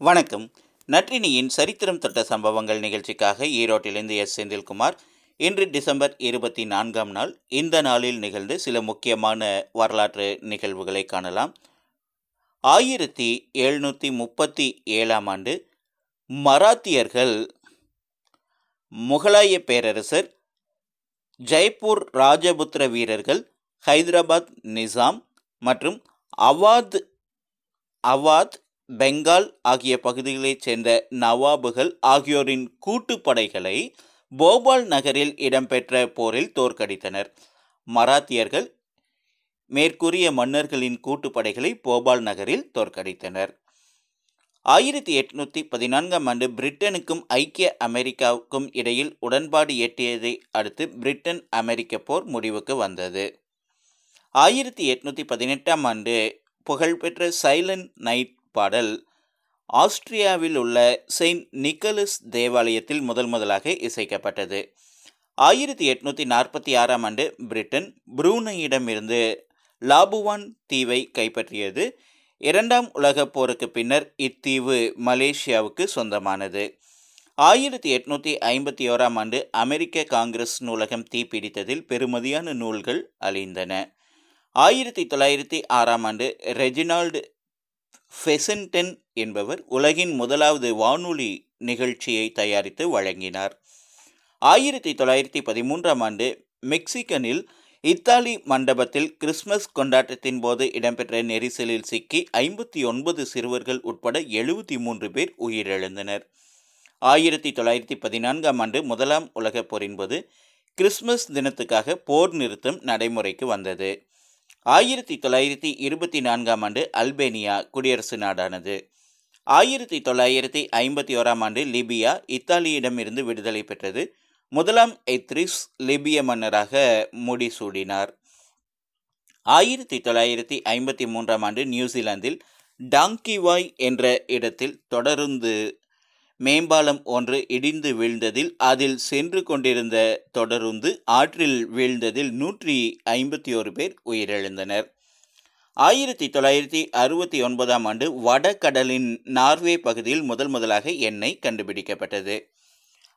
வணக்கம். நற்றினியின் சரித்திரம் தொட்ட சம்பவங்கள் நிகழ்ச்சிக்காக ஈரோட்டிலிருந்து எஸ். செந்தில்குமார். இன்று டிசம்பர் இருபத்தி நான்காம் நாள் இந்த நாளில் நிகழ்ந்து சில முக்கியமான வரலாற்று நிகழ்வுகளை காணலாம். ஆயிரத்தி எழுநூற்றி முப்பத்தி ஏழாம் ஆண்டு மராத்தியர்கள் முகலாய பேரரசர் ஜெய்ப்பூர் ராஜபுத்திர வீரர்கள் ஹைதராபாத் நிசாம் மற்றும் அவாத் அவாத் பெங்கால் ஆகிய பகுதிகளைச் சேர்ந்த நவாபுகள் ஆகியோரின் கூட்டுப்படைகளை போபால் நகரில் இடம்பெற்ற போரில் தோற்கடித்தனர். மராத்தியர்கள் மேற்கூறிய மன்னர்களின் கூட்டுப்படைகளை போபால் நகரில் தோற்கடித்தனர். ஆயிரத்தி எட்நூற்றி பதினான்காம் ஆண்டு பிரிட்டனுக்கும் ஐக்கிய அமெரிக்காவுக்கும் இடையில் உடன்பாடு எட்டியதை அடுத்து பிரிட்டன் அமெரிக்க போர் முடிவுக்கு வந்தது. ஆயிரத்தி எட்நூத்தி பதினெட்டாம் ஆண்டு புகழ்பெற்ற சைலண்ட் நைட் பாடல். ஆஸ்திரியாவில் உள்ள செயின்ட் நிக்கலஸ் தேவாலயத்தில் முதல் முதலாக இசைக்கப்பட்டது. ஆயிரத்தி எட்நூற்றி நாற்பத்தி ஆறாம் ஆண்டு பிரிட்டன் புரூனையிடமிருந்து லாபுவான் தீவை கைப்பற்றியது. இரண்டாம் உலகப் போருக்கு பின்னர் இத்தீவு மலேசியாவுக்கு சொந்தமானது. ஆயிரத்தி எட்நூற்றி ஐம்பத்தி ஓராம் ஆண்டு அமெரிக்க காங்கிரஸ் நூலகம் தீப்பிடித்ததில் பெருமதியான நூல்கள் அழிந்தன. ஆயிரத்தி தொள்ளாயிரத்தி ஆறாம் ஆண்டு ரெஜினால்டு ஃபெசன்டென் என்பவர் உலகின் முதலாவது வானொலி நிகழ்ச்சியை தயாரித்து வழங்கினார். ஆயிரத்தி தொள்ளாயிரத்தி பதிமூன்றாம் ஆண்டு மெக்சிகனில் இத்தாலி மண்டபத்தில் கிறிஸ்மஸ் கொண்டாட்டத்தின் போது இடம்பெற்ற நெரிசலில் சிக்கி ஐம்பத்தி ஒன்பது சிறுவர்கள் உட்பட எழுபத்தி மூன்று பேர் உயிரிழந்தனர். ஆயிரத்தி தொள்ளாயிரத்தி பதினான்காம் ஆண்டு முதலாம் உலகப் போரின் போது கிறிஸ்மஸ் தினத்துக்காக போர் நிறுத்தம் நடைமுறைக்கு வந்தது. ஆயிரத்தி தொள்ளாயிரத்தி இருபத்தி நான்காம் ஆண்டு அல்பேனியா குடியரசு நாடானது. ஆயிரத்தி தொள்ளாயிரத்தி ஐம்பத்தி ஓராம் ஆண்டு லிபியா இத்தாலியிடமிருந்து விடுதலை பெற்றது. முதலாம் எத்ரிஸ் லிபிய மன்னராக முடிசூடினார். ஆயிரத்தி தொள்ளாயிரத்தி ஐம்பத்தி மூன்றாம் ஆண்டு நியூசிலாந்தில் டாங்கிவாய் என்ற இடத்தில் தொடர்ந்து மேம்பாலம் ஒன்று இடிந்து வீழ்ந்ததில் அதில் சென்று கொண்டிருந்த தொடருந்து ஆற்றில் வீழ்ந்ததில் நூற்றி ஐம்பத்தி ஒரு பேர் உயிரிழந்தனர். ஆயிரத்தி தொள்ளாயிரத்தி அறுபத்தி ஒன்பதாம் ஆண்டு வடகடலின் நார்வே பகுதியில் முதல் முதலாக எண்ணெய் கண்டுபிடிக்கப்பட்டது.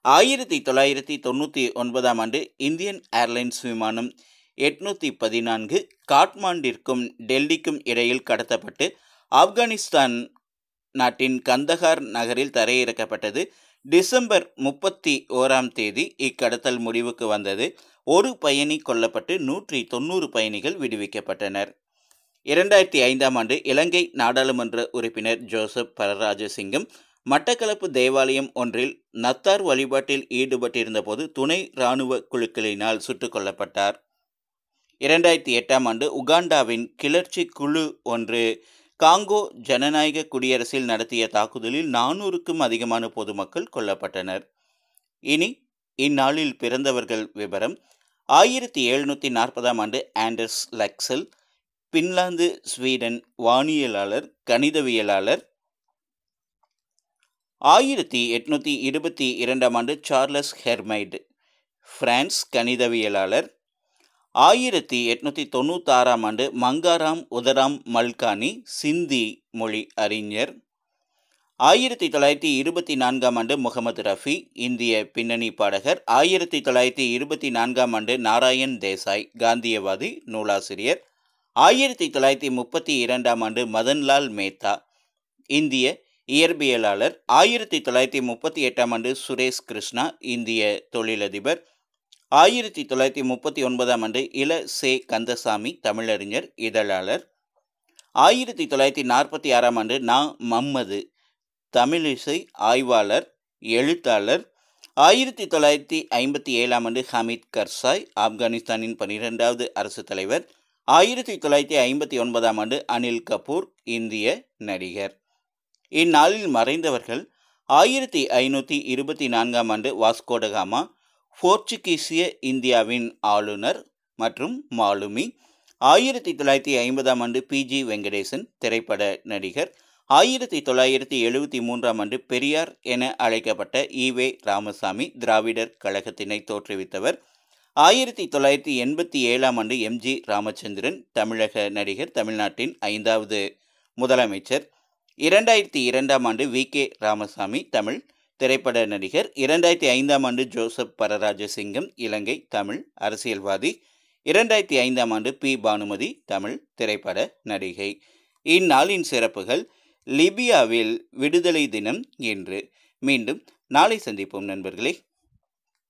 ஆயிரத்தி தொள்ளாயிரத்தி தொண்ணூற்றி ஒன்பதாம் ஆண்டு இந்தியன் ஏர்லைன்ஸ் விமானம் எட்நூற்றி பதினான்கு காட்மாண்டிற்கும் டெல்லிக்கும் இடையில் கடத்தப்பட்டு ஆப்கானிஸ்தான் நாட்டின் கந்தகார் நகரில் தரையிறக்கப்பட்டது. டிசம்பர் முப்பத்தி ஓராம் தேதி இக்கடத்தல் முடிவுக்கு வந்தது. ஒரு பயணி கொல்லப்பட்டு நூற்றி தொண்ணூறு பயணிகள் விடுவிக்கப்பட்டனர். இரண்டாயிரத்தி ஐந்தாம் ஆண்டு இலங்கை நாடாளுமன்ற உறுப்பினர் ஜோசப் பரராஜசிங்கம் மட்டக்களப்பு தேவாலயம் ஒன்றில் நத்தார் வழிபாட்டில் ஈடுபட்டிருந்தபோது துணை இராணுவ குழுக்களினால் சுட்டுக் கொல்லப்பட்டார். இரண்டாயிரத்தி எட்டாம் ஆண்டு உகாண்டாவின் கிளர்ச்சி குழு ஒன்று காங்கோ ஜனநாயக குடியரசில் நடத்திய தாக்குதலில் நானூறுக்கும் அதிகமான பொதுமக்கள் கொல்லப்பட்டனர். இனி இந்நாளில் பிறந்தவர்கள் விவரம் ஆயிரத்தி எழுநூற்றி நாற்பதாம் ஆண்டு ஆண்டர்ஸ் லக்சல் பின்லாந்து ஸ்வீடன் வானியலாளர் கணிதவியலாளர். ஆயிரத்தி எட்நூற்றி இருபத்தி இரண்டாம் ஆண்டு சார்லஸ் ஹெர்மைடு பிரான்ஸ் கணிதவியலாளர். ஆயிரத்தி எட்நூற்றி தொண்ணூத்தாறாம் ஆண்டு மங்காராம் உதராம் மல்கானி சிந்தி மொழி அறிஞர். ஆயிரத்தி தொள்ளாயிரத்தி இருபத்தி நான்காம் ஆண்டு முகமது ரஃபி இந்திய பின்னணி பாடகர். ஆயிரத்தி தொள்ளாயிரத்தி இருபத்தி நான்காம் ஆண்டு நாராயண் தேசாய் காந்தியவாதி நூலாசிரியர். ஆயிரத்தி தொள்ளாயிரத்தி முப்பத்தி இரண்டாம் ஆண்டு மதன்லால் மேத்தா இந்திய இயற்பியலாளர். ஆயிரத்தி தொள்ளாயிரத்தி முப்பத்தி எட்டாம் ஆண்டு சுரேஷ் கிருஷ்ணா இந்திய தொழிலதிபர். ஆயிரத்தி தொள்ளாயிரத்தி முப்பத்தி ஒன்பதாம் ஆண்டு இள சே. கந்தசாமி தமிழறிஞர் இதழாளர். ஆயிரத்தி தொள்ளாயிரத்தி நாற்பத்தி ஆறாம் ஆண்டு நா. மம்மது தமிழிசை ஆய்வாளர் எழுத்தாளர். ஆயிரத்தி தொள்ளாயிரத்தி ஐம்பத்தி ஏழாம் ஆண்டு ஹமீத் கர்சாய் ஆப்கானிஸ்தானின் பனிரெண்டாவது அரசு தலைவர். ஆயிரத்தி தொள்ளாயிரத்தி ஐம்பத்தி ஒன்பதாம் ஆண்டு அனில் கபூர் இந்திய நடிகர். இந்நாளில் மறைந்தவர்கள் ஆயிரத்தி ஐநூற்றி இருபத்தி நான்காம் ஆண்டு வாஸ்கோடகாமா போர்ச்சுகீசிய இந்தியாவின் ஆளுநர் மற்றும் மாலுமி. ஆயிரத்தி தொள்ளாயிரத்தி ஐம்பதாம் ஆண்டு பிஜி வெங்கடேசன் திரைப்பட நடிகர். ஆயிரத்தி தொள்ளாயிரத்தி எழுபத்தி மூன்றாம் ஆண்டு பெரியார் என அழைக்கப்பட்ட ஈவே ராமசாமி திராவிடர் கழகத்தினை தோற்றுவித்தவர். ஆயிரத்தி தொள்ளாயிரத்தி எண்பத்தி ஏழாம் ஆண்டு எம்ஜி ராமச்சந்திரன் தமிழக நடிகர் தமிழ்நாட்டின் ஐந்தாவது முதலமைச்சர். இரண்டாயிரத்தி இரண்டாம் ஆண்டு வி. கே. ராமசாமி தமிழ் திரைப்பட நடிகர் இரண்டாயிரத்தி ஐந்தாம் ஆண்டு ஜோசப் பரராஜசிங்கம் இலங்கை தமிழ் அரசியல்வாதி. இரண்டாயிரத்தி ஐந்தாம் ஆண்டு பி. பானுமதி தமிழ் திரைப்பட நடிகை. இந்நாளின் சிறப்புகள் லிபியாவில் விடுதலை தினம் என்று மீண்டும் நாளை சந்திப்போம் நண்பர்களே.